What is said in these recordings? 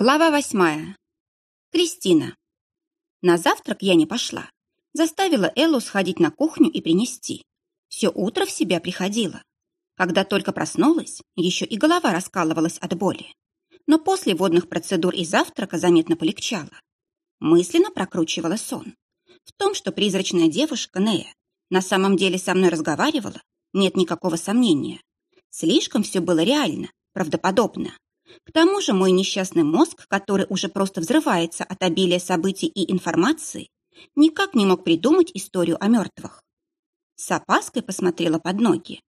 Глава восьмая. Кристина. На завтрак я не пошла. Заставила Эллу сходить на кухню и принести. Все утро в себя приходила. Когда только проснулась, еще и голова раскалывалась от боли. Но после водных процедур и завтрака заметно полегчало. Мысленно прокручивала сон. В том, что призрачная девушка Нея на самом деле со мной разговаривала, нет никакого сомнения. Слишком все было реально, правдоподобно. К тому же мой несчастный мозг, который уже просто взрывается от обилия событий и информации, никак не мог придумать историю о мертвых. С опаской посмотрела под ноги.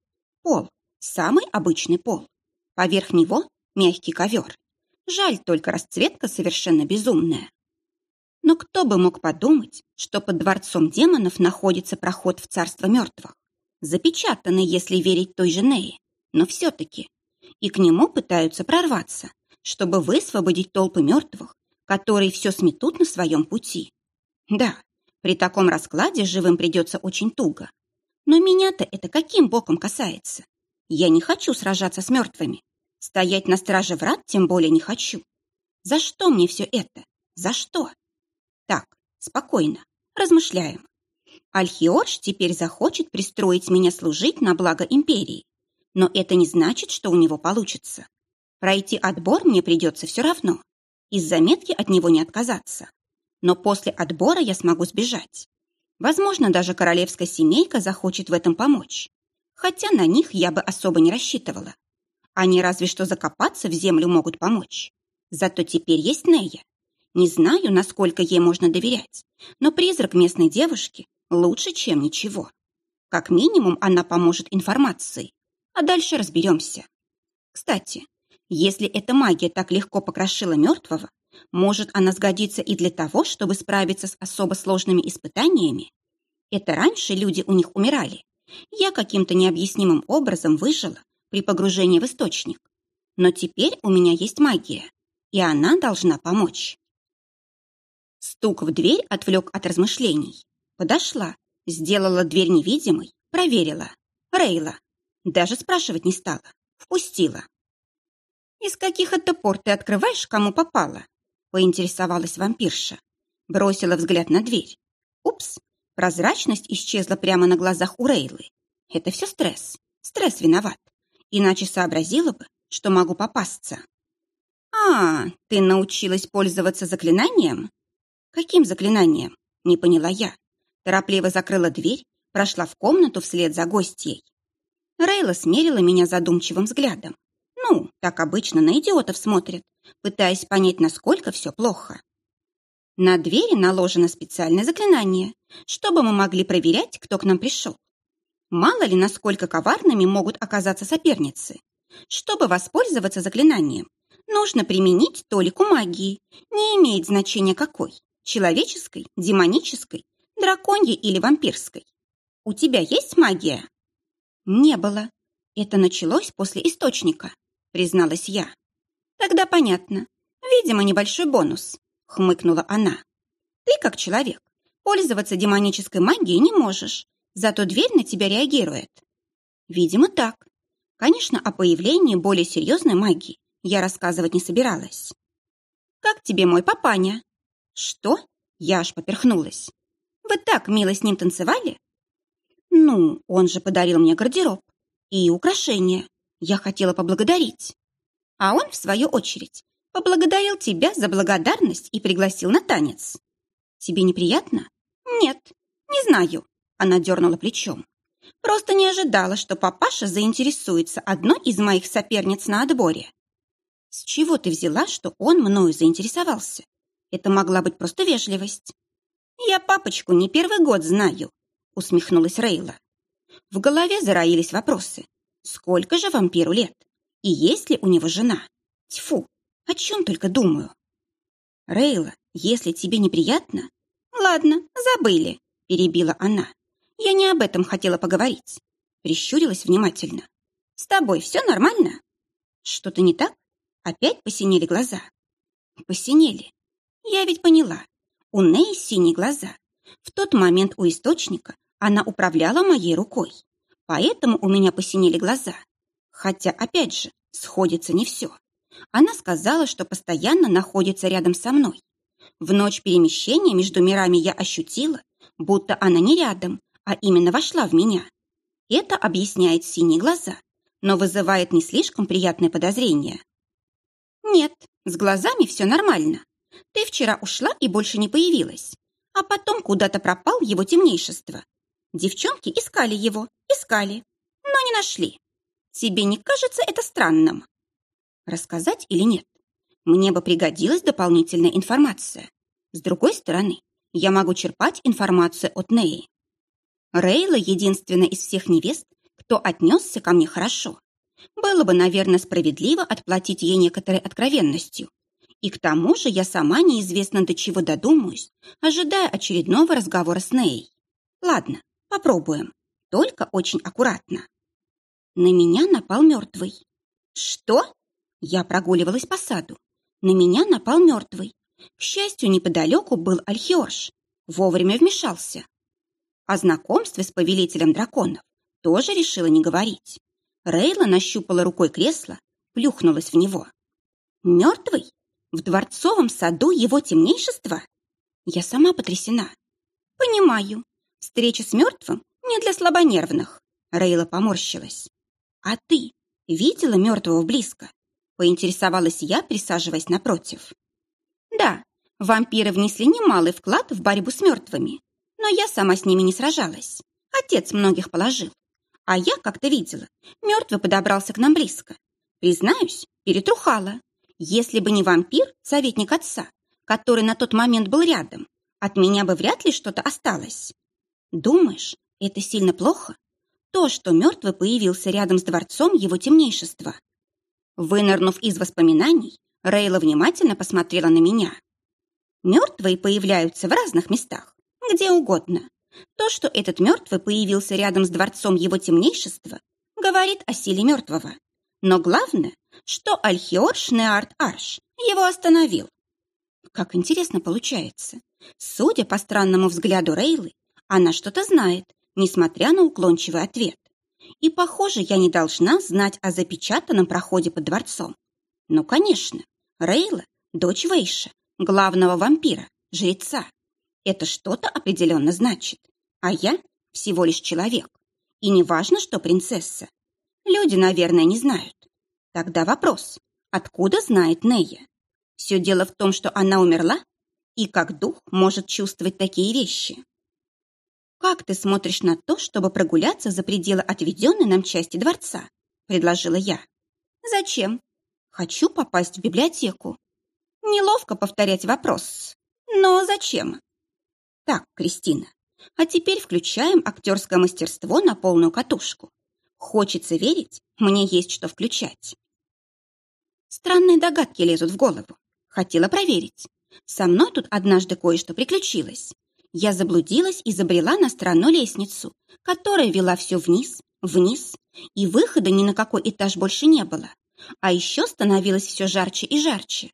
Пол. Самый обычный пол. Поверх него мягкий ковер. Жаль, только расцветка совершенно безумная. Но кто бы мог подумать, что под дворцом демонов находится проход в царство мертвых, запечатанный, если верить той же Нее, но все-таки и к нему пытаются прорваться, чтобы высвободить толпы мертвых, которые все сметут на своем пути. Да, при таком раскладе живым придется очень туго. Но меня-то это каким боком касается? Я не хочу сражаться с мертвыми. Стоять на страже врат тем более не хочу. За что мне все это? За что? Так, спокойно, размышляем. Альхиорж теперь захочет пристроить меня служить на благо империи. Но это не значит, что у него получится. Пройти отбор мне придется все равно. Из заметки от него не отказаться. Но после отбора я смогу сбежать. Возможно, даже королевская семейка захочет в этом помочь. Хотя на них я бы особо не рассчитывала. Они разве что закопаться в землю могут помочь. Зато теперь есть Нея. Не знаю, насколько ей можно доверять, но призрак местной девушки лучше, чем ничего. Как минимум, она поможет информацией, а дальше разберемся. Кстати, если эта магия так легко покрошила мертвого, может, она сгодится и для того, чтобы справиться с особо сложными испытаниями? Это раньше люди у них умирали. Я каким-то необъяснимым образом выжила при погружении в источник. Но теперь у меня есть магия, и она должна помочь. Стук в дверь отвлек от размышлений. Подошла, сделала дверь невидимой, проверила. Рейла, даже спрашивать не стала. Впустила. «Из каких это пор ты открываешь, кому попало?» Поинтересовалась вампирша. Бросила взгляд на дверь. Упс, прозрачность исчезла прямо на глазах у Рейлы. Это все стресс. Стресс виноват. Иначе сообразила бы, что могу попасться. «А, ты научилась пользоваться заклинанием?» «Каким заклинанием?» — не поняла я. Торопливо закрыла дверь, прошла в комнату вслед за гостьей. Рейла смерила меня задумчивым взглядом. Ну, так обычно на идиотов смотрят, пытаясь понять, насколько все плохо. На двери наложено специальное заклинание, чтобы мы могли проверять, кто к нам пришел. Мало ли, насколько коварными могут оказаться соперницы. Чтобы воспользоваться заклинанием, нужно применить толику магии, не имеет значения какой – человеческой, демонической, драконьей или вампирской. У тебя есть магия? «Не было. Это началось после источника», — призналась я. «Тогда понятно. Видимо, небольшой бонус», — хмыкнула она. «Ты, как человек, пользоваться демонической магией не можешь, зато дверь на тебя реагирует». «Видимо, так. Конечно, о появлении более серьезной магии я рассказывать не собиралась». «Как тебе мой папаня?» «Что?» Я аж поперхнулась. «Вы так мило с ним танцевали?» Ну, он же подарил мне гардероб и украшения. Я хотела поблагодарить. А он, в свою очередь, поблагодарил тебя за благодарность и пригласил на танец. Тебе неприятно? Нет, не знаю. Она дернула плечом. Просто не ожидала, что папаша заинтересуется одной из моих соперниц на отборе. С чего ты взяла, что он мною заинтересовался? Это могла быть просто вежливость. Я папочку не первый год знаю, усмехнулась Рейла. В голове зароились вопросы. Сколько же вампиру лет? И есть ли у него жена? Тьфу, о чем только думаю. Рейла, если тебе неприятно... Ладно, забыли, перебила она. Я не об этом хотела поговорить. Прищурилась внимательно. С тобой все нормально? Что-то не так? Опять посинели глаза? Посинели. Я ведь поняла. У Ней синие глаза. В тот момент у источника она управляла моей рукой, поэтому у меня посинели глаза. Хотя, опять же, сходится не все. Она сказала, что постоянно находится рядом со мной. В ночь перемещения между мирами я ощутила, будто она не рядом, а именно вошла в меня. Это объясняет синие глаза, но вызывает не слишком приятное подозрение. Нет, с глазами все нормально. Ты вчера ушла и больше не появилась. А потом куда-то пропал его темнейшество. Девчонки искали его, искали, но не нашли. Тебе не кажется это странным? Рассказать или нет? Мне бы пригодилась дополнительная информация. С другой стороны, я могу черпать информацию от Неи. Рейла единственная из всех невест, кто отнесся ко мне хорошо. Было бы, наверное, справедливо отплатить ей некоторой откровенностью. И к тому же я сама неизвестно до чего додумаюсь, ожидая очередного разговора с Ней. Ладно, попробуем. Только очень аккуратно. На меня напал мертвый. Что? Я прогуливалась по саду. На меня напал мертвый. К счастью, неподалеку был Альхиорш. Вовремя вмешался. О знакомстве с повелителем драконов тоже решила не говорить. Рейла нащупала рукой кресло, плюхнулась в него. «Мертвый? В дворцовом саду его темнейшества?» Я сама потрясена. «Понимаю. Встреча с мертвым не для слабонервных». Рейла поморщилась. «А ты видела мертвого близко?» Поинтересовалась я, присаживаясь напротив. «Да, вампиры внесли немалый вклад в борьбу с мертвыми, но я сама с ними не сражалась. Отец многих положил. А я как-то видела, мертвый подобрался к нам близко. Признаюсь, перетрухала. Если бы не вампир, советник отца, который на тот момент был рядом, от меня бы вряд ли что-то осталось. Думаешь, это сильно плохо? То, что мертвый появился рядом с дворцом его темнейшества. Вынырнув из воспоминаний, Рейла внимательно посмотрела на меня. Мертвые появляются в разных местах, где угодно. То, что этот мертвый появился рядом с дворцом его темнейшества, говорит о силе мертвого. Но главное, что Альхиор Шнеарт Арш его остановил. Как интересно получается. Судя по странному взгляду Рейлы, она что-то знает, несмотря на уклончивый ответ. И, похоже, я не должна знать о запечатанном проходе под дворцом. Ну, конечно, Рейла – дочь Вейша, главного вампира, жреца. Это что-то определенно значит. А я всего лишь человек. И не важно, что принцесса. Люди, наверное, не знают. Тогда вопрос, откуда знает Нея? Все дело в том, что она умерла? И как дух может чувствовать такие вещи? «Как ты смотришь на то, чтобы прогуляться за пределы отведенной нам части дворца?» – предложила я. «Зачем?» «Хочу попасть в библиотеку». Неловко повторять вопрос. «Но зачем?» «Так, Кристина, а теперь включаем актерское мастерство на полную катушку. Хочется верить, мне есть что включать». Странные догадки лезут в голову. Хотела проверить. Со мной тут однажды кое-что приключилось я заблудилась и забрела на странную лестницу, которая вела все вниз, вниз, и выхода ни на какой этаж больше не было. А еще становилось все жарче и жарче.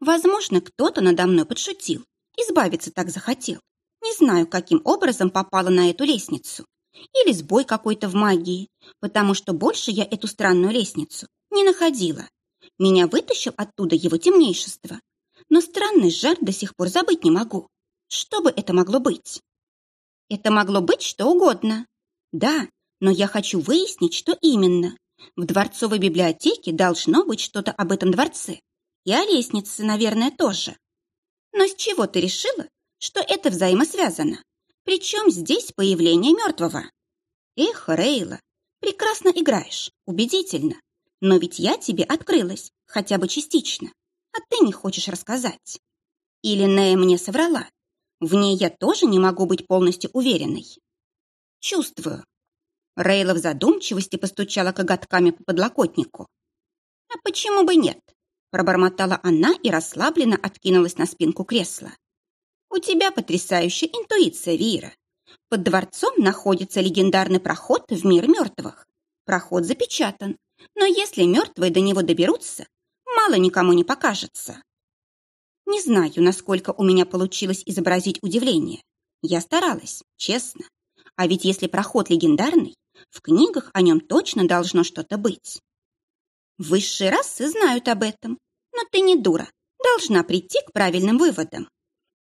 Возможно, кто-то надо мной подшутил, избавиться так захотел. Не знаю, каким образом попала на эту лестницу. Или сбой какой-то в магии, потому что больше я эту странную лестницу не находила. Меня вытащил оттуда его темнейшество. Но странный жар до сих пор забыть не могу. Что бы это могло быть? Это могло быть что угодно. Да, но я хочу выяснить, что именно. В дворцовой библиотеке должно быть что-то об этом дворце. И о лестнице, наверное, тоже. Но с чего ты решила, что это взаимосвязано? Причем здесь появление мертвого? Эх, Рейла, прекрасно играешь, убедительно. Но ведь я тебе открылась, хотя бы частично, а ты не хочешь рассказать. Или Нея мне соврала, в ней я тоже не могу быть полностью уверенной. Чувствую. Рейла в задумчивости постучала коготками по подлокотнику. А почему бы нет? Пробормотала она и расслабленно откинулась на спинку кресла. У тебя потрясающая интуиция, Вира. Под дворцом находится легендарный проход в мир мертвых. Проход запечатан, но если мертвые до него доберутся, мало никому не покажется. Не знаю, насколько у меня получилось изобразить удивление. Я старалась, честно. А ведь если проход легендарный, в книгах о нем точно должно что-то быть. Высшие расы знают об этом, но ты не дура, должна прийти к правильным выводам.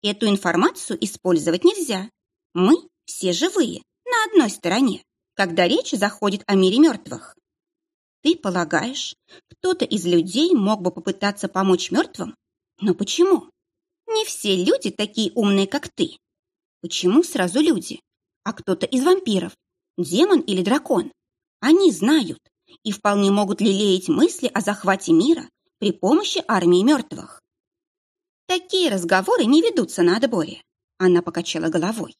Эту информацию использовать нельзя. Мы все живые, на одной стороне, когда речь заходит о мире мертвых. Ты полагаешь, кто-то из людей мог бы попытаться помочь мертвым? Но почему? Не все люди такие умные, как ты. Почему сразу люди? А кто-то из вампиров? Демон или дракон? Они знают и вполне могут лелеять мысли о захвате мира при помощи армии мертвых. Такие разговоры не ведутся на отборе. Она покачала головой.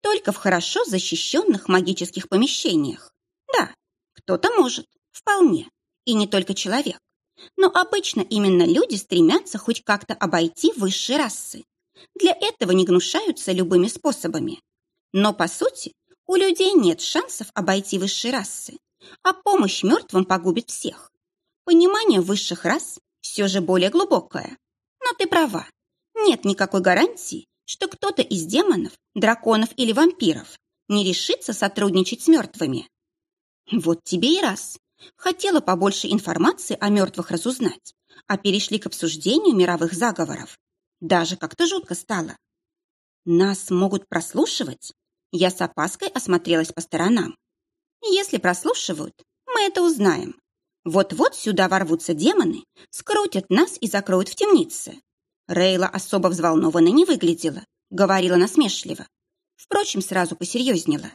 Только в хорошо защищенных магических помещениях. Да, кто-то может, вполне. И не только человек. Но обычно именно люди стремятся хоть как-то обойти высшие расы. Для этого не гнушаются любыми способами. Но, по сути, у людей нет шансов обойти высшие расы, а помощь мертвым погубит всех. Понимание высших рас все же более глубокое. Но ты права. Нет никакой гарантии, что кто-то из демонов, драконов или вампиров не решится сотрудничать с мертвыми. Вот тебе и раз. Хотела побольше информации о мертвых разузнать, а перешли к обсуждению мировых заговоров. Даже как-то жутко стало. Нас могут прослушивать? Я с опаской осмотрелась по сторонам. Если прослушивают, мы это узнаем. Вот-вот сюда ворвутся демоны, скрутят нас и закроют в темнице. Рейла особо взволнованно не выглядела, говорила насмешливо. Впрочем, сразу посерьезнела.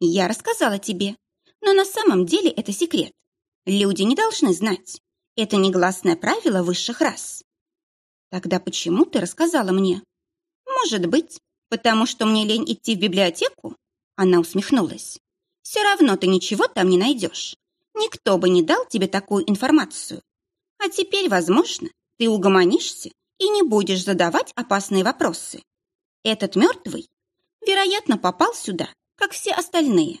Я рассказала тебе, но на самом деле это секрет. Люди не должны знать. Это негласное правило высших рас. Тогда почему ты рассказала мне? Может быть, потому что мне лень идти в библиотеку? Она усмехнулась. Все равно ты ничего там не найдешь. Никто бы не дал тебе такую информацию. А теперь, возможно, ты угомонишься и не будешь задавать опасные вопросы. Этот мертвый, вероятно, попал сюда, как все остальные.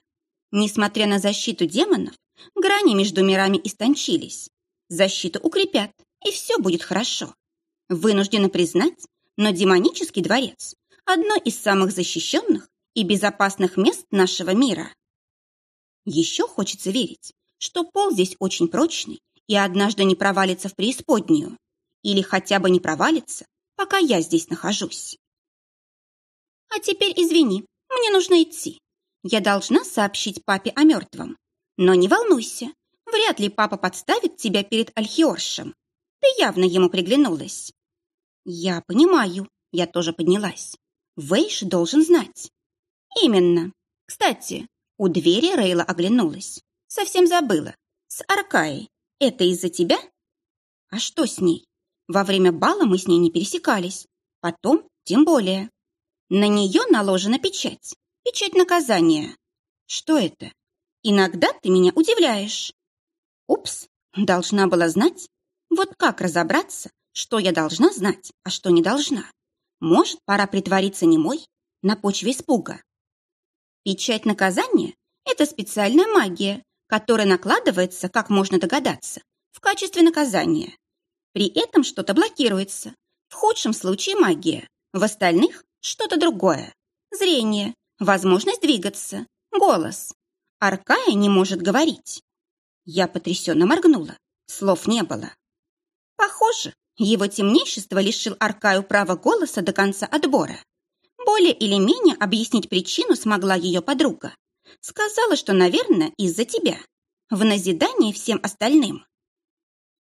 Несмотря на защиту демонов, грани между мирами истончились. Защиту укрепят, и все будет хорошо. Вынуждена признать, но демонический дворец – одно из самых защищенных и безопасных мест нашего мира. Еще хочется верить, что пол здесь очень прочный и однажды не провалится в преисподнюю. Или хотя бы не провалится, пока я здесь нахожусь. А теперь извини, мне нужно идти. Я должна сообщить папе о мертвом. Но не волнуйся, вряд ли папа подставит тебя перед Альхиоршем. Ты явно ему приглянулась. Я понимаю, я тоже поднялась. Вейш должен знать. Именно. Кстати, у двери Рейла оглянулась. Совсем забыла. С Аркаей. Это из-за тебя? А что с ней? Во время бала мы с ней не пересекались. Потом тем более. На нее наложена печать. Печать наказания. Что это? Иногда ты меня удивляешь. Упс, должна была знать. Вот как разобраться, что я должна знать, а что не должна? Может, пора притвориться немой на почве испуга? Печать наказания – это специальная магия, которая накладывается, как можно догадаться, в качестве наказания. При этом что-то блокируется. В худшем случае магия, в остальных что-то другое. Зрение, возможность двигаться, голос. Аркая не может говорить. Я потрясенно моргнула. Слов не было. Похоже, его темнейшество лишил Аркаю права голоса до конца отбора. Более или менее объяснить причину смогла ее подруга. Сказала, что, наверное, из-за тебя. В назидание всем остальным.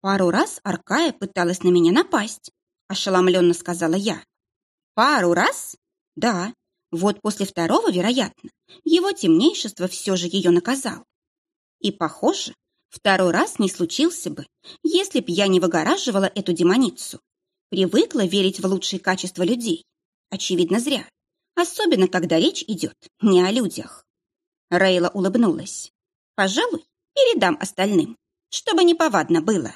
Пару раз Аркая пыталась на меня напасть, ошеломленно сказала я. Пару раз? Да. Вот после второго, вероятно, его темнейшество все же ее наказал. И, похоже, второй раз не случился бы, если б я не выгораживала эту демоницу. Привыкла верить в лучшие качества людей. Очевидно, зря. Особенно, когда речь идет не о людях. Рейла улыбнулась. Пожалуй, передам остальным, чтобы неповадно было.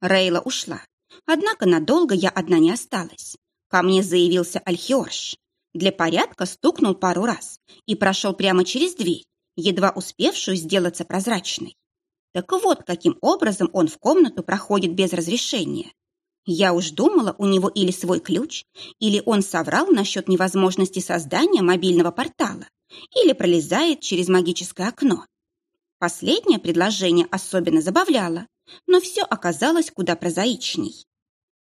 Рейла ушла. Однако надолго я одна не осталась. Ко мне заявился Альхиорш. Для порядка стукнул пару раз и прошел прямо через дверь, едва успевшую сделаться прозрачной. Так вот, каким образом он в комнату проходит без разрешения. Я уж думала, у него или свой ключ, или он соврал насчет невозможности создания мобильного портала, или пролезает через магическое окно. Последнее предложение особенно забавляло, но все оказалось куда прозаичней.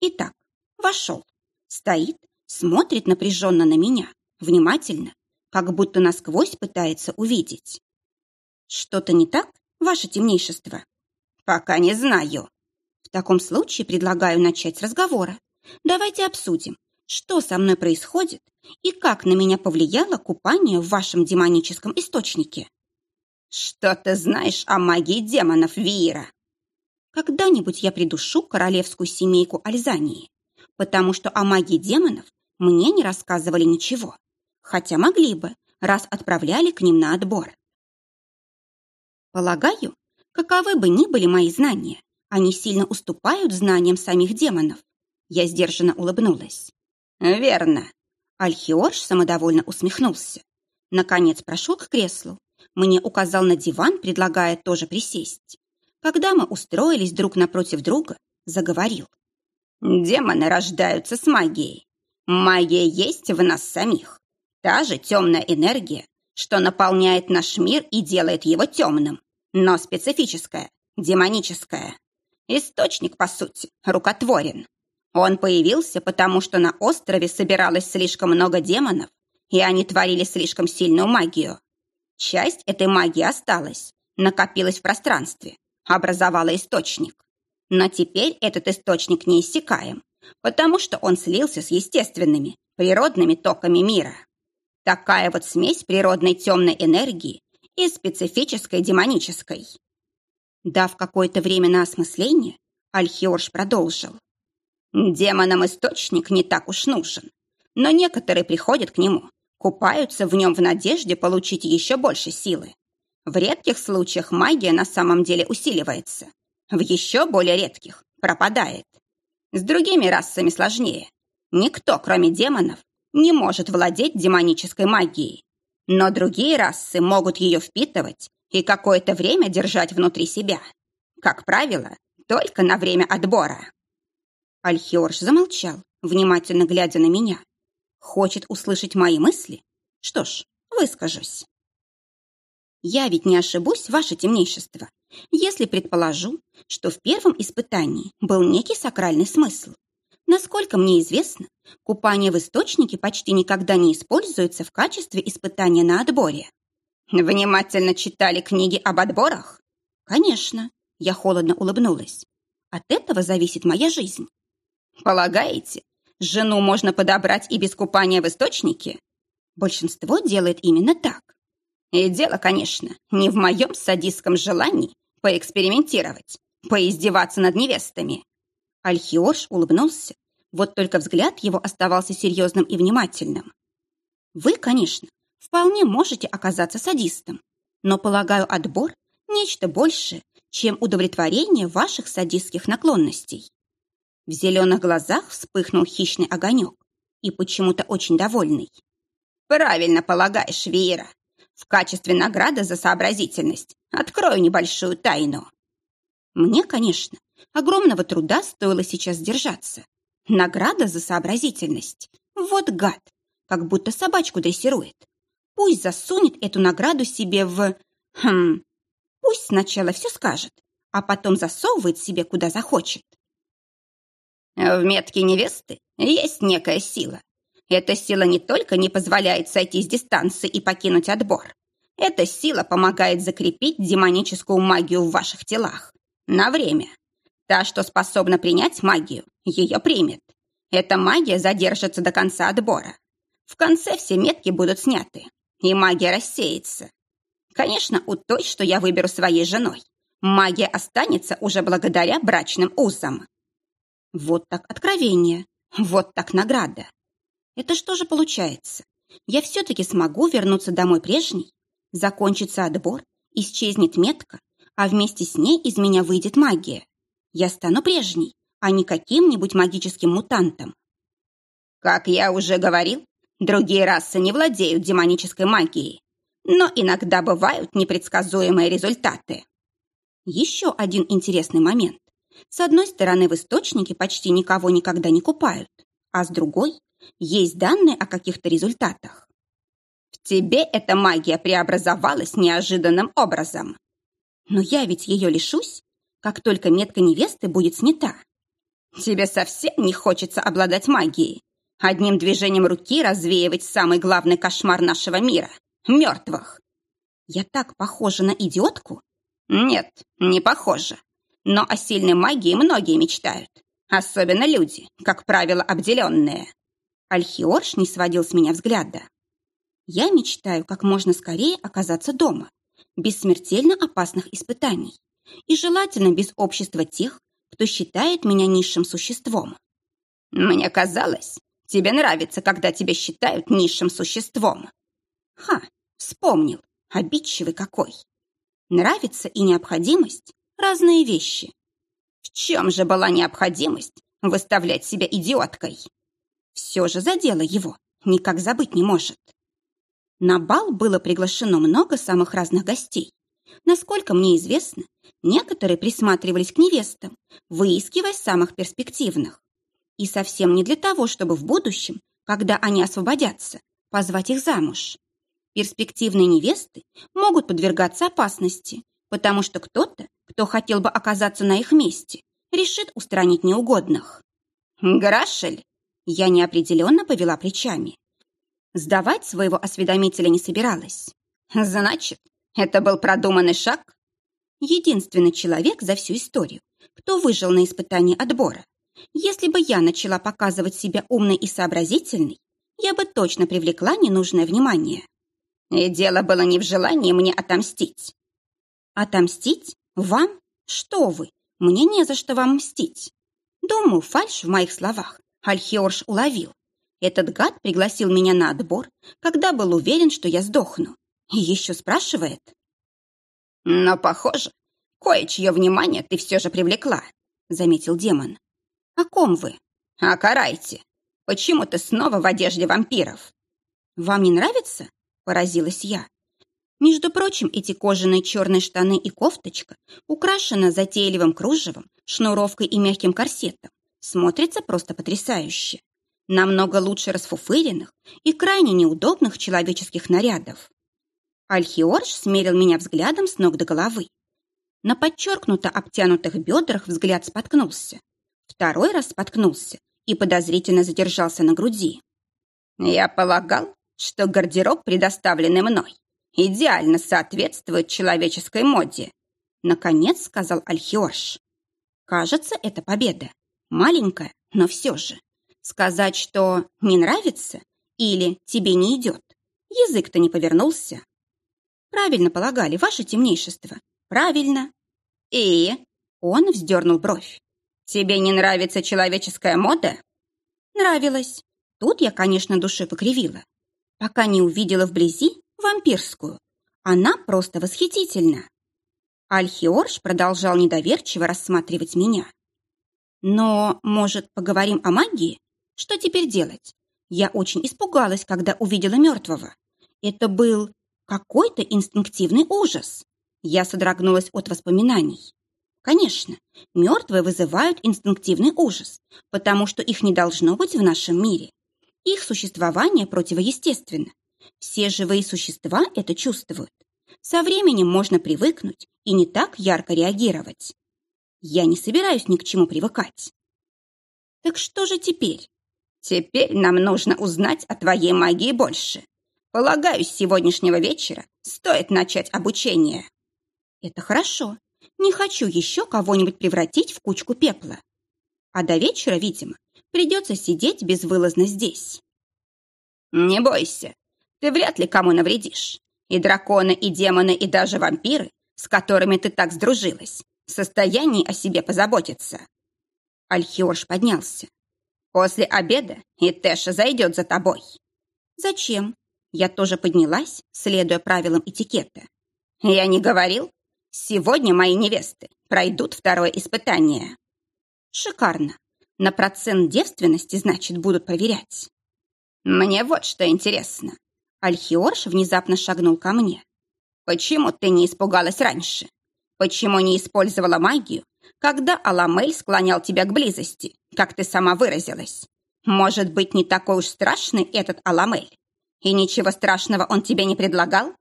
Итак, вошел, стоит, смотрит напряженно на меня, внимательно, как будто насквозь пытается увидеть. Что-то не так, ваше темнейшество? Пока не знаю. В таком случае предлагаю начать с разговора. Давайте обсудим, что со мной происходит и как на меня повлияло купание в вашем демоническом источнике. Что ты знаешь о магии демонов, Виира? Когда-нибудь я придушу королевскую семейку Альзании, потому что о магии демонов мне не рассказывали ничего, хотя могли бы, раз отправляли к ним на отбор. Полагаю, каковы бы ни были мои знания, они сильно уступают знаниям самих демонов. Я сдержанно улыбнулась. Верно. Альхиорж самодовольно усмехнулся. Наконец прошел к креслу. Мне указал на диван, предлагая тоже присесть. Когда мы устроились друг напротив друга, заговорил. Демоны рождаются с магией. Магия есть в нас самих. Та же темная энергия, что наполняет наш мир и делает его темным, но специфическая, демоническая. Источник, по сути, рукотворен. Он появился, потому что на острове собиралось слишком много демонов, и они творили слишком сильную магию. Часть этой магии осталась, накопилась в пространстве, образовала источник. Но теперь этот источник не иссякаем, потому что он слился с естественными, природными токами мира. Такая вот смесь природной темной энергии и специфической демонической. Дав какое-то время на осмысление, Альхиорж продолжил. Демонам источник не так уж нужен, но некоторые приходят к нему, купаются в нем в надежде получить еще больше силы. В редких случаях магия на самом деле усиливается, в еще более редких пропадает. С другими расами сложнее. Никто, кроме демонов, не может владеть демонической магией. Но другие расы могут ее впитывать и какое-то время держать внутри себя. Как правило, только на время отбора. Альхиорж замолчал, внимательно глядя на меня. Хочет услышать мои мысли? Что ж, выскажусь. Я ведь не ошибусь, ваше темнейшество, если предположу, что в первом испытании был некий сакральный смысл. Насколько мне известно, купание в источнике почти никогда не используется в качестве испытания на отборе. Внимательно читали книги об отборах? Конечно, я холодно улыбнулась. От этого зависит моя жизнь. Полагаете, жену можно подобрать и без купания в источнике? Большинство делает именно так. И дело, конечно, не в моем садистском желании поэкспериментировать, поиздеваться над невестами. Альхиорж улыбнулся, вот только взгляд его оставался серьезным и внимательным. Вы, конечно, вполне можете оказаться садистом, но, полагаю, отбор – нечто большее, чем удовлетворение ваших садистских наклонностей. В зеленых глазах вспыхнул хищный огонек и почему-то очень довольный. «Правильно полагаешь, Вера. В качестве награды за сообразительность открою небольшую тайну. Мне, конечно, огромного труда стоило сейчас держаться. Награда за сообразительность. Вот гад, как будто собачку дрессирует. Пусть засунет эту награду себе в... Хм... Пусть сначала все скажет, а потом засовывает себе куда захочет. В метке невесты есть некая сила, эта сила не только не позволяет сойти с дистанции и покинуть отбор. Эта сила помогает закрепить демоническую магию в ваших телах. На время. Та, что способна принять магию, ее примет. Эта магия задержится до конца отбора. В конце все метки будут сняты, и магия рассеется. Конечно, у той, что я выберу своей женой, магия останется уже благодаря брачным узам. Вот так откровение, вот так награда. Это что же получается? Я все-таки смогу вернуться домой прежней? Закончится отбор, исчезнет метка, а вместе с ней из меня выйдет магия. Я стану прежней, а не каким-нибудь магическим мутантом. Как я уже говорил, другие расы не владеют демонической магией, но иногда бывают непредсказуемые результаты. Еще один интересный момент. С одной стороны, в источнике почти никого никогда не купают, а с другой есть данные о каких-то результатах. В тебе эта магия преобразовалась неожиданным образом. Но я ведь ее лишусь, как только метка невесты будет снята. Тебе совсем не хочется обладать магией. Одним движением руки развеивать самый главный кошмар нашего мира — мертвых. Я так похожа на идиотку? Нет, не похожа. Но о сильной магии многие мечтают. Особенно люди, как правило, обделенные. Альхиорш не сводил с меня взгляда. Я мечтаю как можно скорее оказаться дома, без смертельно опасных испытаний и желательно без общества тех, кто считает меня низшим существом. Мне казалось, тебе нравится, когда тебя считают низшим существом. Ха, вспомнил, обидчивый какой. Нравится и необходимость – разные вещи. В чем же была необходимость выставлять себя идиоткой? Все же задело его, никак забыть не может. На бал было приглашено много самых разных гостей. Насколько мне известно, некоторые присматривались к невестам, выискивая самых перспективных. И совсем не для того, чтобы в будущем, когда они освободятся, позвать их замуж. Перспективные невесты могут подвергаться опасности, потому что кто-то, кто хотел бы оказаться на их месте, решит устранить неугодных. «Грашель!» Я неопределенно повела плечами. Сдавать своего осведомителя не собиралась. «Значит, это был продуманный шаг?» Единственный человек за всю историю, кто выжил на испытании отбора. Если бы я начала показывать себя умной и сообразительной, я бы точно привлекла ненужное внимание. И дело было не в желании мне отомстить. Отомстить? Вам? Что вы? Мне не за что вам мстить. Думаю, фальшь в моих словах Альхиорш уловил. Этот гад пригласил меня на отбор, когда был уверен, что я сдохну. И еще спрашивает. Но, похоже, кое-чье внимание ты все же привлекла, заметил демон. О ком вы? О Карайте. Почему ты снова в одежде вампиров? Вам не нравится? Поразилась я. Между прочим, эти кожаные черные штаны и кофточка, украшены затейливым кружевом, шнуровкой и мягким корсетом, смотрятся просто потрясающе. Намного лучше расфуфыренных и крайне неудобных человеческих нарядов. Альхиорж смерил меня взглядом с ног до головы. На подчеркнуто обтянутых бедрах взгляд споткнулся. Второй раз споткнулся и подозрительно задержался на груди. «Я полагал, что гардероб, предоставленный мной, идеально соответствует человеческой моде», наконец сказал Альхиорж. «Кажется, это победа. Маленькая, но все же. Сказать, что не нравится или тебе не идет, язык-то не повернулся». Правильно полагали, ваше темнейшество. Правильно. И он вздернул бровь. Тебе не нравится человеческая мода? Нравилось. Тут я, конечно, души покривила. Пока не увидела вблизи вампирскую. Она просто восхитительна. Альхиорж продолжал недоверчиво рассматривать меня. Но, может, поговорим о магии? Что теперь делать? Я очень испугалась, когда увидела мертвого. Это был какой-то инстинктивный ужас. Я содрогнулась от воспоминаний. Конечно, мертвые вызывают инстинктивный ужас, потому что их не должно быть в нашем мире. Их существование противоестественно. Все живые существа это чувствуют. Со временем можно привыкнуть и не так ярко реагировать. Я не собираюсь ни к чему привыкать. Так что же теперь? Теперь нам нужно узнать о твоей магии больше. Полагаю, с сегодняшнего вечера стоит начать обучение. Это хорошо. Не хочу еще кого-нибудь превратить в кучку пепла. А до вечера, видимо, придется сидеть безвылазно здесь. Не бойся, ты вряд ли кому навредишь. И драконы, и демоны, и даже вампиры, с которыми ты так сдружилась, в состоянии о себе позаботиться. Альхиорж поднялся. После обеда и Тэша зайдет за тобой. Зачем? Я тоже поднялась, следуя правилам этикета. Я не говорил? Сегодня мои невесты пройдут второе испытание. Шикарно. На процент девственности, значит, будут проверять. Мне вот что интересно. Альхиорш внезапно шагнул ко мне. Почему ты не испугалась раньше? Почему не использовала магию, когда Аламель склонял тебя к близости, как ты сама выразилась? Может быть, не такой уж страшный этот Аламель? И ничего страшного он тебе не предлагал?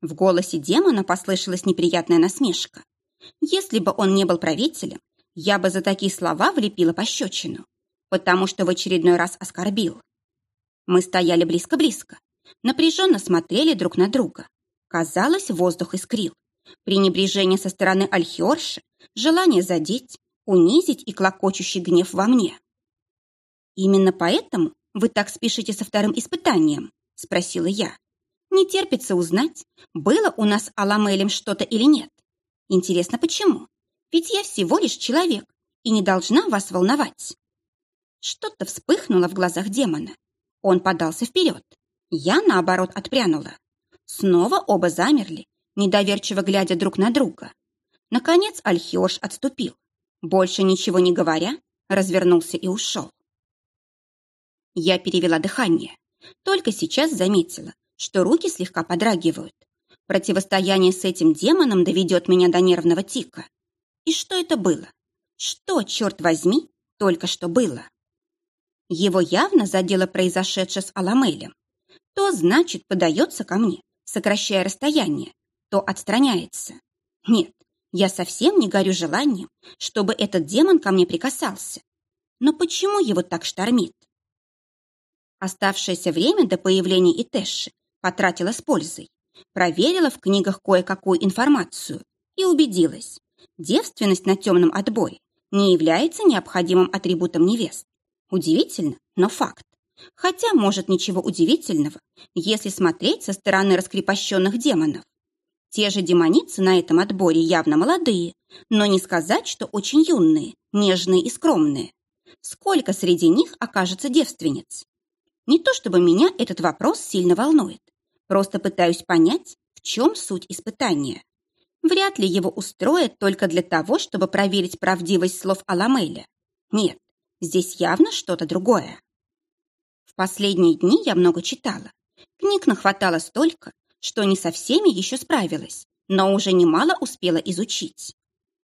В голосе демона послышалась неприятная насмешка. Если бы он не был правителем, я бы за такие слова влепила пощечину, потому что в очередной раз оскорбил. Мы стояли близко-близко, напряженно смотрели друг на друга. Казалось, воздух искрил. Пренебрежение со стороны Альхиорши, желание задеть, унизить и клокочущий гнев во мне. «Именно поэтому вы так спешите со вторым испытанием?» – спросила я. «Не терпится узнать, было у нас Аламелем что-то или нет. Интересно, почему? Ведь я всего лишь человек и не должна вас волновать». Что-то вспыхнуло в глазах демона. Он подался вперед. Я, наоборот, отпрянула. Снова оба замерли, недоверчиво глядя друг на друга. Наконец Альхиош отступил. Больше ничего не говоря, развернулся и ушел. Я перевела дыхание. Только сейчас заметила, что руки слегка подрагивают. Противостояние с этим демоном доведет меня до нервного тика. И что это было? Что, черт возьми, только что было? Его явно задело произошедшее с Аламелем. То, значит, подается ко мне, сокращая расстояние, то отстраняется. Нет, я совсем не горю желанием, чтобы этот демон ко мне прикасался. Но почему его так штормит? Оставшееся время до появления Итэши потратила с пользой. Проверила в книгах кое-какую информацию и убедилась, девственность на темном отборе не является необходимым атрибутом невест. Удивительно, но факт. Хотя, может, ничего удивительного, если смотреть со стороны раскрепощенных демонов. Те же демоницы на этом отборе явно молодые, но не сказать, что очень юные, нежные и скромные. Сколько среди них окажется девственниц? Не то чтобы меня этот вопрос сильно волнует. Просто пытаюсь понять, в чем суть испытания. Вряд ли его устроят только для того, чтобы проверить правдивость слов Аламеля. Нет, Здесь явно что-то другое. В последние дни я много читала. Книг нахватало столько, что не со всеми еще справилась, но уже немало успела изучить.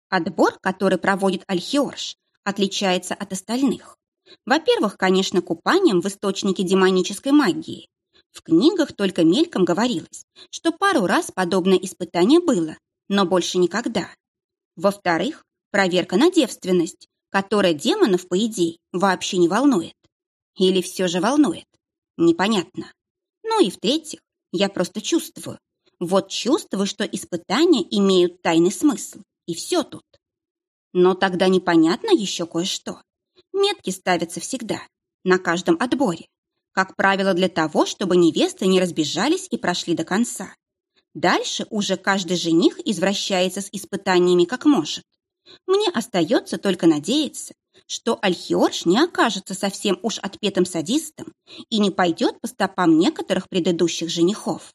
Отбор, который проводит Альхиорш, отличается от остальных. Во-первых, конечно, купанием в источнике демонической магии. В книгах только мельком говорилось, что пару раз подобное испытание было, но больше никогда. Во-вторых, проверка на девственность, которая демонов, по идее, вообще не волнует. Или все же волнует? Непонятно. Ну и в-третьих, я просто чувствую. Вот чувствую, что испытания имеют тайный смысл. И все тут. Но тогда непонятно еще кое-что. Метки ставятся всегда, на каждом отборе. Как правило, для того, чтобы невесты не разбежались и прошли до конца. Дальше уже каждый жених извращается с испытаниями как может. Мне остается только надеяться, что Альхиорш не окажется совсем уж отпетым садистом и не пойдет по стопам некоторых предыдущих женихов.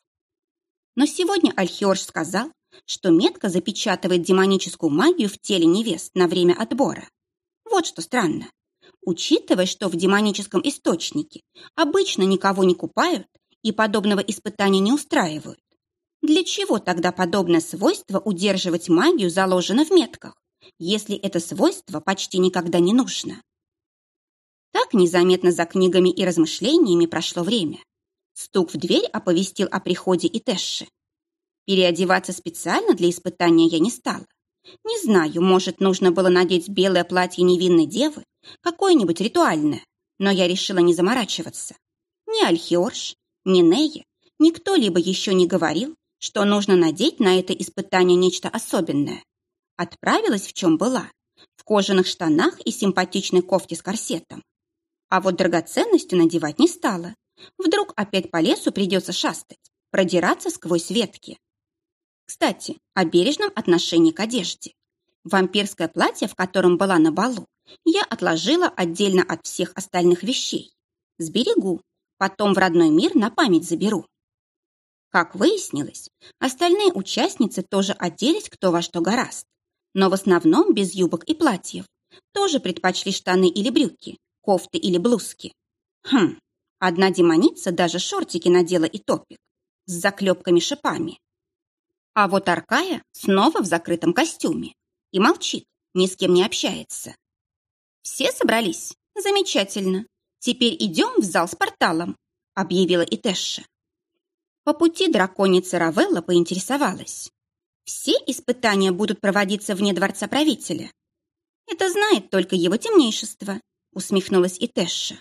Но сегодня Альхиорш сказал, что метка запечатывает демоническую магию в теле невест на время отбора. Вот что странно. Учитывая, что в демоническом источнике обычно никого не купают и подобного испытания не устраивают, для чего тогда подобное свойство удерживать магию заложено в метках? Если это свойство почти никогда не нужно. Так незаметно за книгами и размышлениями прошло время. Стук в дверь оповестил о приходе Итэши. Переодеваться специально для испытания я не стала. Не знаю, может, нужно было надеть белое платье невинной девы, какое-нибудь ритуальное, но я решила не заморачиваться. Ни Альхиорш, ни Нея, никто либо еще не говорил, что нужно надеть на это испытание нечто особенное. Отправилась в чем была, в кожаных штанах и симпатичной кофте с корсетом. А вот драгоценностью надевать не стала. Вдруг опять по лесу придется шастать, продираться сквозь ветки. Кстати, о бережном отношении к одежде. Вампирское платье, в котором была на балу, я отложила отдельно от всех остальных вещей. Сберегу, потом в родной мир на память заберу. Как выяснилось, остальные участницы тоже оделись кто во что гораст но в основном без юбок и платьев. Тоже предпочли штаны или брюки, кофты или блузки. Хм, одна демоница даже шортики надела и топик с заклепками-шипами. А вот Аркая снова в закрытом костюме и молчит, ни с кем не общается. «Все собрались? Замечательно. Теперь идем в зал с порталом», объявила Итэша. По пути драконица Равелла поинтересовалась. Все испытания будут проводиться вне дворца правителя. Это знает только его темнейшество, усмехнулась и Тэша.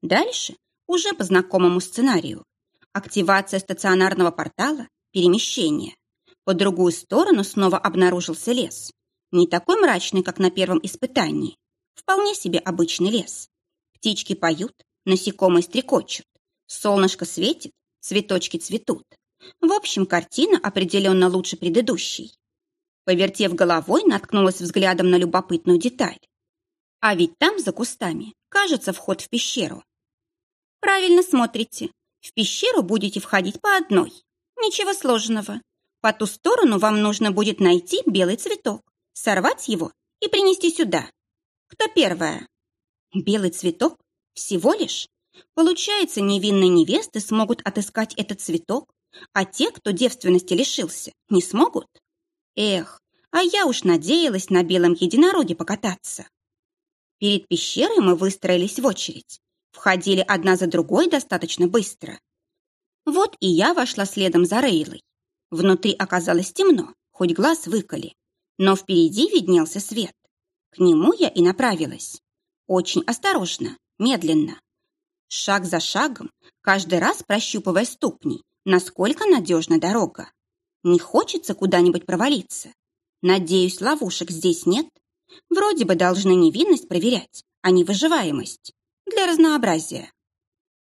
Дальше уже по знакомому сценарию. Активация стационарного портала, перемещение. По другую сторону снова обнаружился лес. Не такой мрачный, как на первом испытании. Вполне себе обычный лес. Птички поют, насекомые стрекочут. Солнышко светит, цветочки цветут. В общем, картина определенно лучше предыдущей. Повертев головой, наткнулась взглядом на любопытную деталь. А ведь там, за кустами, кажется вход в пещеру. Правильно смотрите. В пещеру будете входить по одной. Ничего сложного. По ту сторону вам нужно будет найти белый цветок, сорвать его и принести сюда. Кто первая? Белый цветок? Всего лишь? Получается, невинные невесты смогут отыскать этот цветок, а те, кто девственности лишился, не смогут? Эх, а я уж надеялась на белом единороге покататься. Перед пещерой мы выстроились в очередь. Входили одна за другой достаточно быстро. Вот и я вошла следом за Рейлой. Внутри оказалось темно, хоть глаз выколи. Но впереди виднелся свет. К нему я и направилась. Очень осторожно, медленно. Шаг за шагом, каждый раз прощупывая ступни, насколько надежна дорога. Не хочется куда-нибудь провалиться. Надеюсь, ловушек здесь нет. Вроде бы должны невинность проверять, а не выживаемость. Для разнообразия.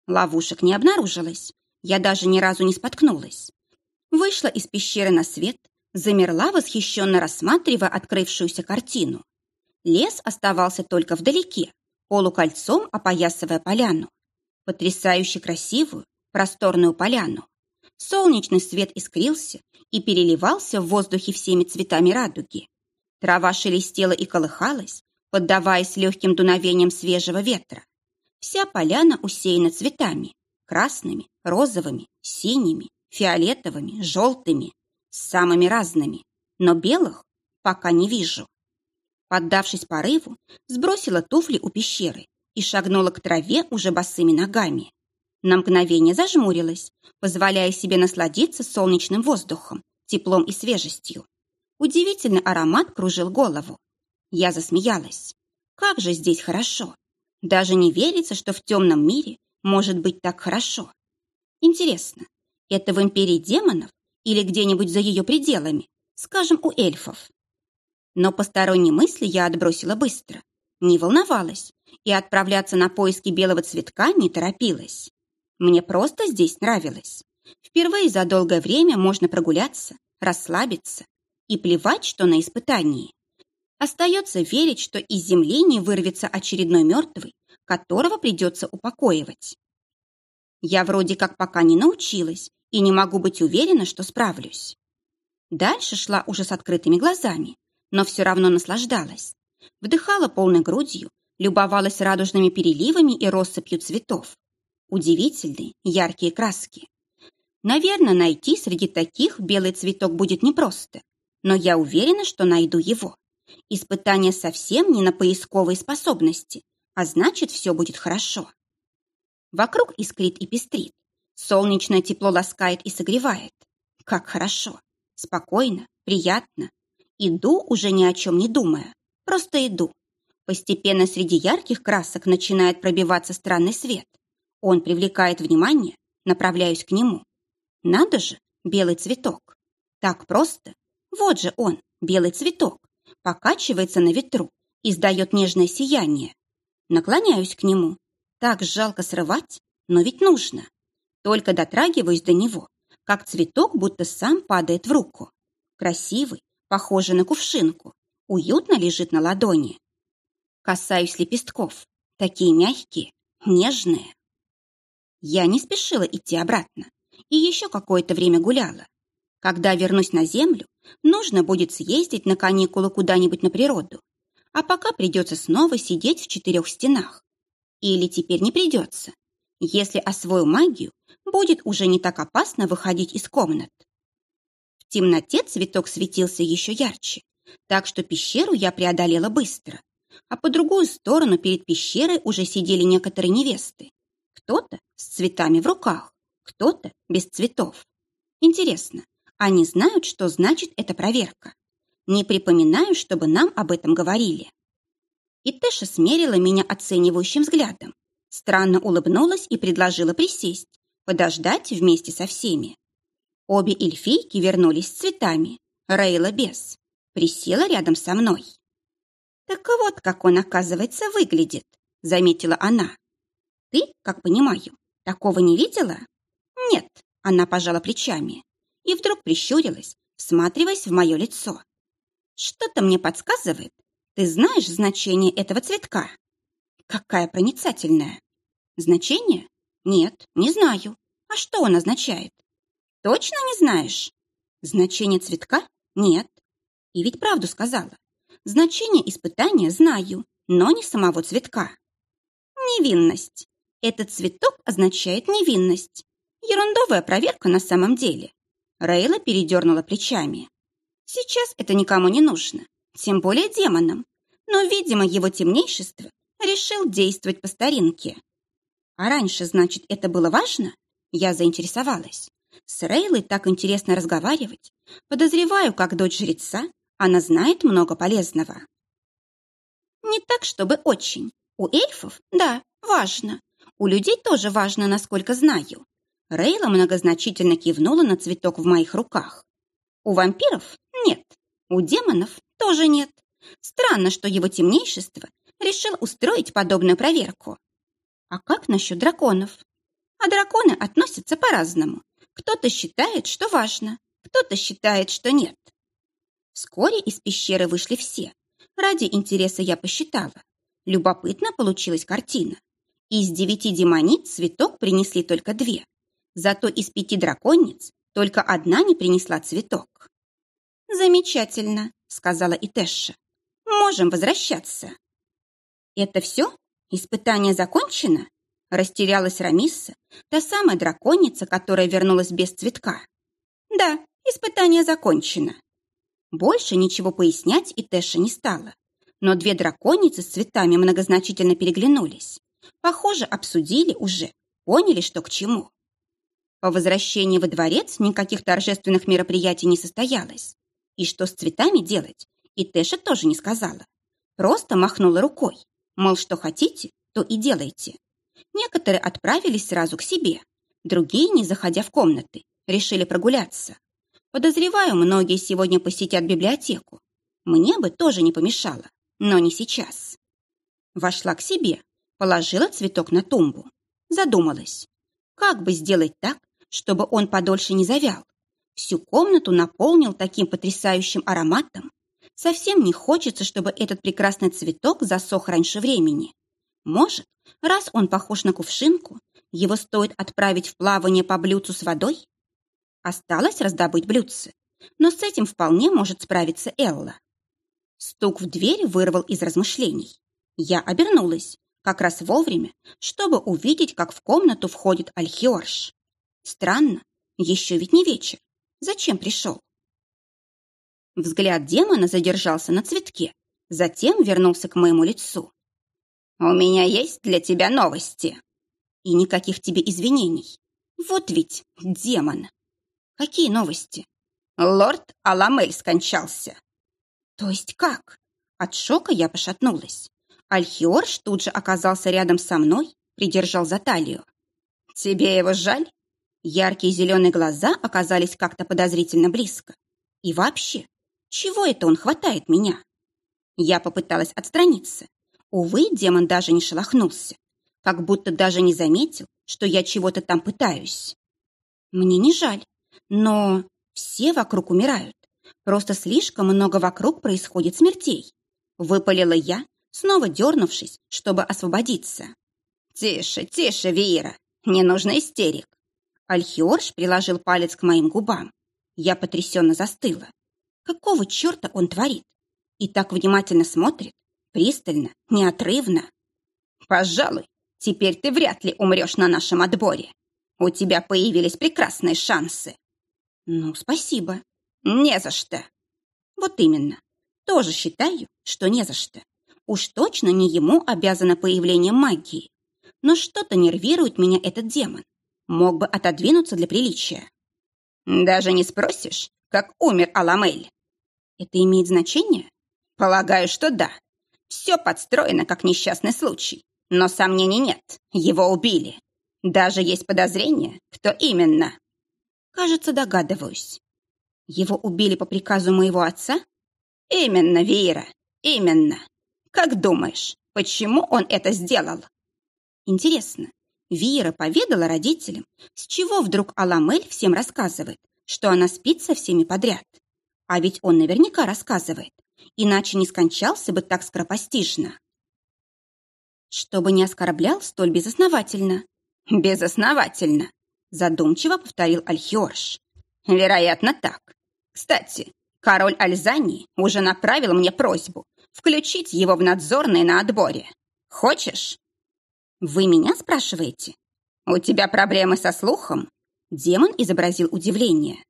Ловушек не обнаружилось. Я даже ни разу не споткнулась. Вышла из пещеры на свет, замерла, восхищенно рассматривая открывшуюся картину. Лес оставался только вдалеке, полукольцом опоясывая поляну. Потрясающе красивую, просторную поляну. Солнечный свет искрился и переливался в воздухе всеми цветами радуги. Трава шелестела и колыхалась, поддаваясь легким дуновением свежего ветра. Вся поляна усеяна цветами, красными, розовыми, синими, фиолетовыми, желтыми, самыми разными, но белых пока не вижу. Поддавшись порыву, сбросила туфли у пещеры и шагнула к траве уже босыми ногами. На мгновение зажмурилась, позволяя себе насладиться солнечным воздухом, теплом и свежестью. Удивительный аромат кружил голову. Я засмеялась. Как же здесь хорошо! Даже не верится, что в темном мире может быть так хорошо. Интересно, это в империи демонов или где-нибудь за ее пределами, скажем, у эльфов? Но посторонние мысли я отбросила быстро, не волновалась и отправляться на поиски белого цветка не торопилась. Мне просто здесь нравилось. Впервые за долгое время можно прогуляться, расслабиться и плевать, что на испытании. Остается верить, что из земли не вырвется очередной мертвый, которого придется упокоивать. Я вроде как пока не научилась и не могу быть уверена, что справлюсь. Дальше шла уже с открытыми глазами, но все равно наслаждалась. Вдыхала полной грудью, любовалась радужными переливами и россыпью цветов. Удивительные, яркие краски. Наверное, найти среди таких белый цветок будет непросто, но я уверена, что найду его. Испытание совсем не на поисковые способности, а значит, все будет хорошо. Вокруг искрит и пестрит. Солнечное тепло ласкает и согревает. Как хорошо, спокойно, приятно. Иду, уже ни о чем не думая. Просто иду. Постепенно среди ярких красок начинает пробиваться странный свет. Он привлекает внимание, направляюсь к нему. Надо же, белый цветок. Так просто. Вот же он, белый цветок. Покачивается на ветру, издает нежное сияние. Наклоняюсь к нему. Так жалко срывать, но ведь нужно. Только дотрагиваюсь до него, как цветок будто сам падает в руку. Красивый, похожий на кувшинку, уютно лежит на ладони. Касаюсь лепестков, такие мягкие, нежные. Я не спешила идти обратно и еще какое-то время гуляла. Когда вернусь на землю, нужно будет съездить на каникулы куда-нибудь на природу. А пока придется снова сидеть в четырех стенах. Или теперь не придется. Если освою магию, будет уже не так опасно выходить из комнат. В темноте цветок светился еще ярче, так что пещеру я преодолела быстро. А по другую сторону перед пещерой уже сидели некоторые невесты. Кто-то с цветами в руках, кто-то без цветов. Интересно, они знают, что значит эта проверка? Не припоминаю, чтобы нам об этом говорили. И Тэша смерила меня оценивающим взглядом, странно улыбнулась и предложила присесть, подождать вместе со всеми. Обе эльфийки вернулись с цветами, Рейла без. Присела рядом со мной. «Так вот, как он, оказывается, выглядит», — заметила она. «Ты, как понимаю, такого не видела?» «Нет», — она пожала плечами и вдруг прищурилась, всматриваясь в мое лицо. «Что-то мне подсказывает. Ты знаешь значение этого цветка?» «Какая проницательная!» «Значение? Нет, не знаю. А что он означает?» «Точно не знаешь?» «Значение цветка? Нет. И ведь правду сказала. Значение испытания знаю, но не самого цветка. Невинность. Этот цветок означает невинность. Ерундовая проверка на самом деле. Рейла передернула плечами. Сейчас это никому не нужно, тем более демонам. Но, видимо, его темнейшество решил действовать по старинке. А раньше, значит, это было важно? Я заинтересовалась. С Рейлой так интересно разговаривать. Подозреваю, как дочь жреца, она знает много полезного. Не так, чтобы очень. У эльфов, да, важно. У людей тоже важно, насколько знаю. Рейла многозначительно кивнула на цветок в моих руках. У вампиров нет, у демонов тоже нет. Странно, что его темнейшество решил устроить подобную проверку. А как насчет драконов? А драконы относятся по-разному. Кто-то считает, что важно, кто-то считает, что нет. Вскоре из пещеры вышли все. Ради интереса я посчитала. Любопытно получилась картина. Из девяти демониц цветок принесли только две. Зато из пяти драконниц только одна не принесла цветок. «Замечательно», — сказала Итэша. «Можем возвращаться». «Это все? Испытание закончено?» Растерялась Рамисса, та самая драконица, которая вернулась без цветка. «Да, испытание закончено». Больше ничего пояснять и Тэша не стала. Но две драконицы с цветами многозначительно переглянулись. Похоже, обсудили уже, поняли, что к чему. По возвращении во дворец никаких торжественных мероприятий не состоялось. И что с цветами делать, и Тэша тоже не сказала. Просто махнула рукой, мол, что хотите, то и делайте. Некоторые отправились сразу к себе, другие, не заходя в комнаты, решили прогуляться. Подозреваю, многие сегодня посетят библиотеку. Мне бы тоже не помешало, но не сейчас. Вошла к себе, положила цветок на тумбу. Задумалась, как бы сделать так, чтобы он подольше не завял. Всю комнату наполнил таким потрясающим ароматом. Совсем не хочется, чтобы этот прекрасный цветок засох раньше времени. Может, раз он похож на кувшинку, его стоит отправить в плавание по блюдцу с водой? Осталось раздобыть блюдце, но с этим вполне может справиться Элла. Стук в дверь вырвал из размышлений. Я обернулась, как раз вовремя, чтобы увидеть, как в комнату входит Альхиорш. Странно, еще ведь не вечер. Зачем пришел? Взгляд демона задержался на цветке, затем вернулся к моему лицу. «У меня есть для тебя новости». «И никаких тебе извинений. Вот ведь демон». «Какие новости?» «Лорд Аламель скончался». «То есть как?» От шока я пошатнулась. Альхиорш тут же оказался рядом со мной, придержал за талию. «Тебе его жаль?» Яркие зеленые глаза оказались как-то подозрительно близко. И вообще, чего это он хватает меня? Я попыталась отстраниться. Увы, демон даже не шелохнулся, как будто даже не заметил, что я чего-то там пытаюсь. Мне не жаль, но все вокруг умирают. Просто слишком много вокруг происходит смертей. Выпалила я, снова дернувшись, чтобы освободиться. «Тише, тише, Виера, не нужно истерик. Альхиорж приложил палец к моим губам. Я потрясенно застыла. Какого черта он творит? И так внимательно смотрит, пристально, неотрывно. Пожалуй, теперь ты вряд ли умрешь на нашем отборе. У тебя появились прекрасные шансы. Ну, спасибо. Не за что. Вот именно. Тоже считаю, что не за что. Уж точно не ему обязано появление магии. Но что-то нервирует меня этот демон мог бы отодвинуться для приличия. Даже не спросишь, как умер Аламель? Это имеет значение? Полагаю, что да. Все подстроено как несчастный случай. Но сомнений нет, его убили. Даже есть подозрение, кто именно. Кажется, догадываюсь. Его убили по приказу моего отца? Именно, Вера, именно. Как думаешь, почему он это сделал? Интересно, Вера поведала родителям, с чего вдруг Аламель всем рассказывает, что она спит со всеми подряд. А ведь он наверняка рассказывает, иначе не скончался бы так скоропостижно. Чтобы не оскорблял столь безосновательно. Безосновательно, задумчиво повторил Альхиорш. Вероятно, так. Кстати, король Альзани уже направил мне просьбу включить его в надзорные на отборе. Хочешь? Вы меня спрашиваете? У тебя проблемы со слухом? Демон изобразил удивление.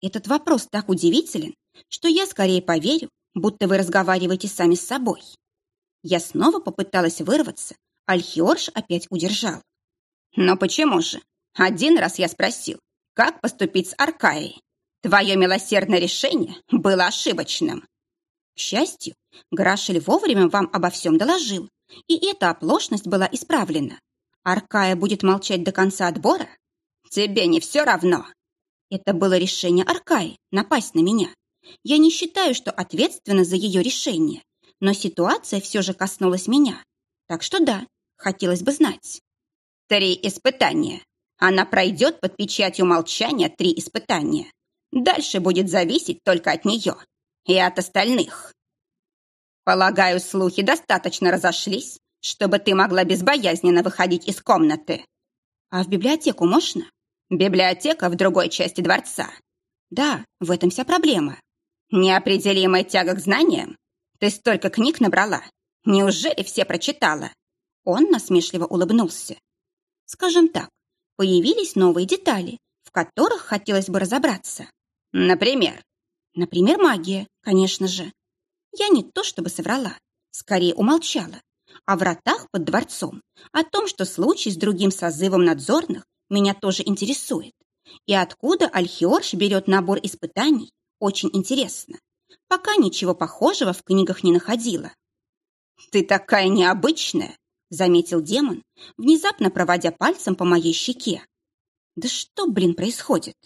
Этот вопрос так удивителен, что я скорее поверю, будто вы разговариваете сами с собой. Я снова попыталась вырваться, Альхиорш опять удержал. Но почему же? Один раз я спросил, как поступить с Аркаей. Твое милосердное решение было ошибочным. К счастью, Грашель вовремя вам обо всем доложил, и эта оплошность была исправлена. Аркая будет молчать до конца отбора? Тебе не все равно. Это было решение Аркаи – напасть на меня. Я не считаю, что ответственна за ее решение, но ситуация все же коснулась меня. Так что да, хотелось бы знать. Три испытания. Она пройдет под печатью молчания три испытания. Дальше будет зависеть только от нее и от остальных. Полагаю, слухи достаточно разошлись, чтобы ты могла безбоязненно выходить из комнаты. А в библиотеку можно? Библиотека в другой части дворца. Да, в этом вся проблема. Неопределимая тяга к знаниям? Ты столько книг набрала. Неужели все прочитала? Он насмешливо улыбнулся. Скажем так, появились новые детали, в которых хотелось бы разобраться. Например? Например, магия, конечно же. Я не то чтобы соврала, скорее умолчала. О вратах под дворцом, о том, что случай с другим созывом надзорных меня тоже интересует. И откуда Альхиорш берет набор испытаний, очень интересно. Пока ничего похожего в книгах не находила. «Ты такая необычная!» — заметил демон, внезапно проводя пальцем по моей щеке. «Да что, блин, происходит?»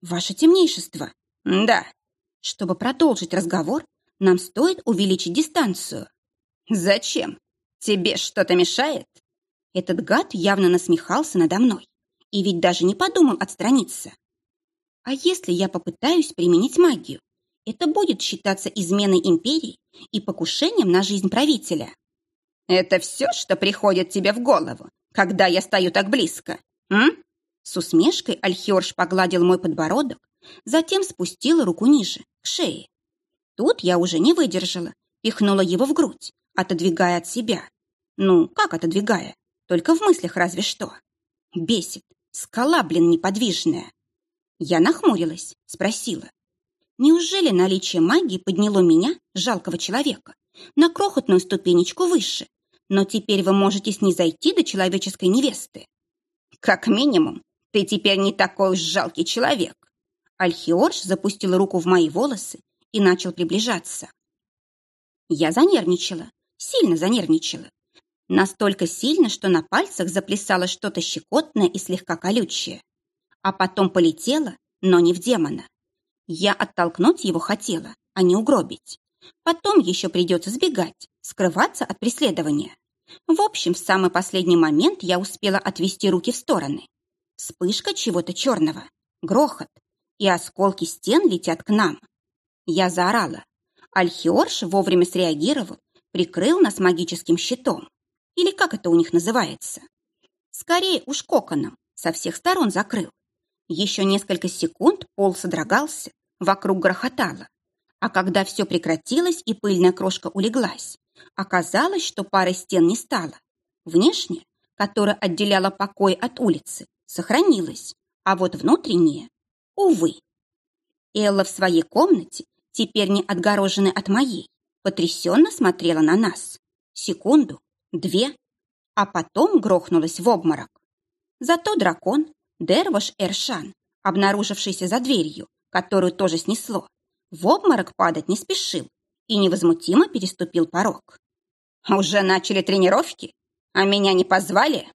«Ваше темнейшество!» «Да». Чтобы продолжить разговор, нам стоит увеличить дистанцию. «Зачем? Тебе что-то мешает?» Этот гад явно насмехался надо мной и ведь даже не подумал отстраниться. А если я попытаюсь применить магию, это будет считаться изменой империи и покушением на жизнь правителя. Это все, что приходит тебе в голову, когда я стою так близко, м? С усмешкой Альхиорш погладил мой подбородок, затем спустила руку ниже, к шее. Тут я уже не выдержала, пихнула его в грудь, отодвигая от себя. Ну, как отодвигая? Только в мыслях разве что. Бесит. Скала, блин, неподвижная. Я нахмурилась, спросила. Неужели наличие магии подняло меня, жалкого человека, на крохотную ступенечку выше, но теперь вы можете снизойти до человеческой невесты? Как минимум, ты теперь не такой уж жалкий человек. Альхиорж запустил руку в мои волосы и начал приближаться. Я занервничала, сильно занервничала. Настолько сильно, что на пальцах заплясало что-то щекотное и слегка колючее. А потом полетело, но не в демона. Я оттолкнуть его хотела, а не угробить. Потом еще придется сбегать, скрываться от преследования. В общем, в самый последний момент я успела отвести руки в стороны. Вспышка чего-то черного, грохот, и осколки стен летят к нам. Я заорала. Альхиорш вовремя среагировал, прикрыл нас магическим щитом. Или как это у них называется? Скорее уж коконом, со всех сторон закрыл. Еще несколько секунд пол содрогался, вокруг грохотало. А когда все прекратилось и пыльная крошка улеглась, оказалось, что пары стен не стало. Внешняя, которая отделяла покой от улицы, сохранилась, а вот внутренняя, увы. Элла в своей комнате, теперь не отгороженной от моей, потрясенно смотрела на нас. Секунду, две, а потом грохнулась в обморок. Зато дракон, Дерваш Эршан, обнаружившийся за дверью, которую тоже снесло, в обморок падать не спешил и невозмутимо переступил порог. «Уже начали тренировки? А меня не позвали?»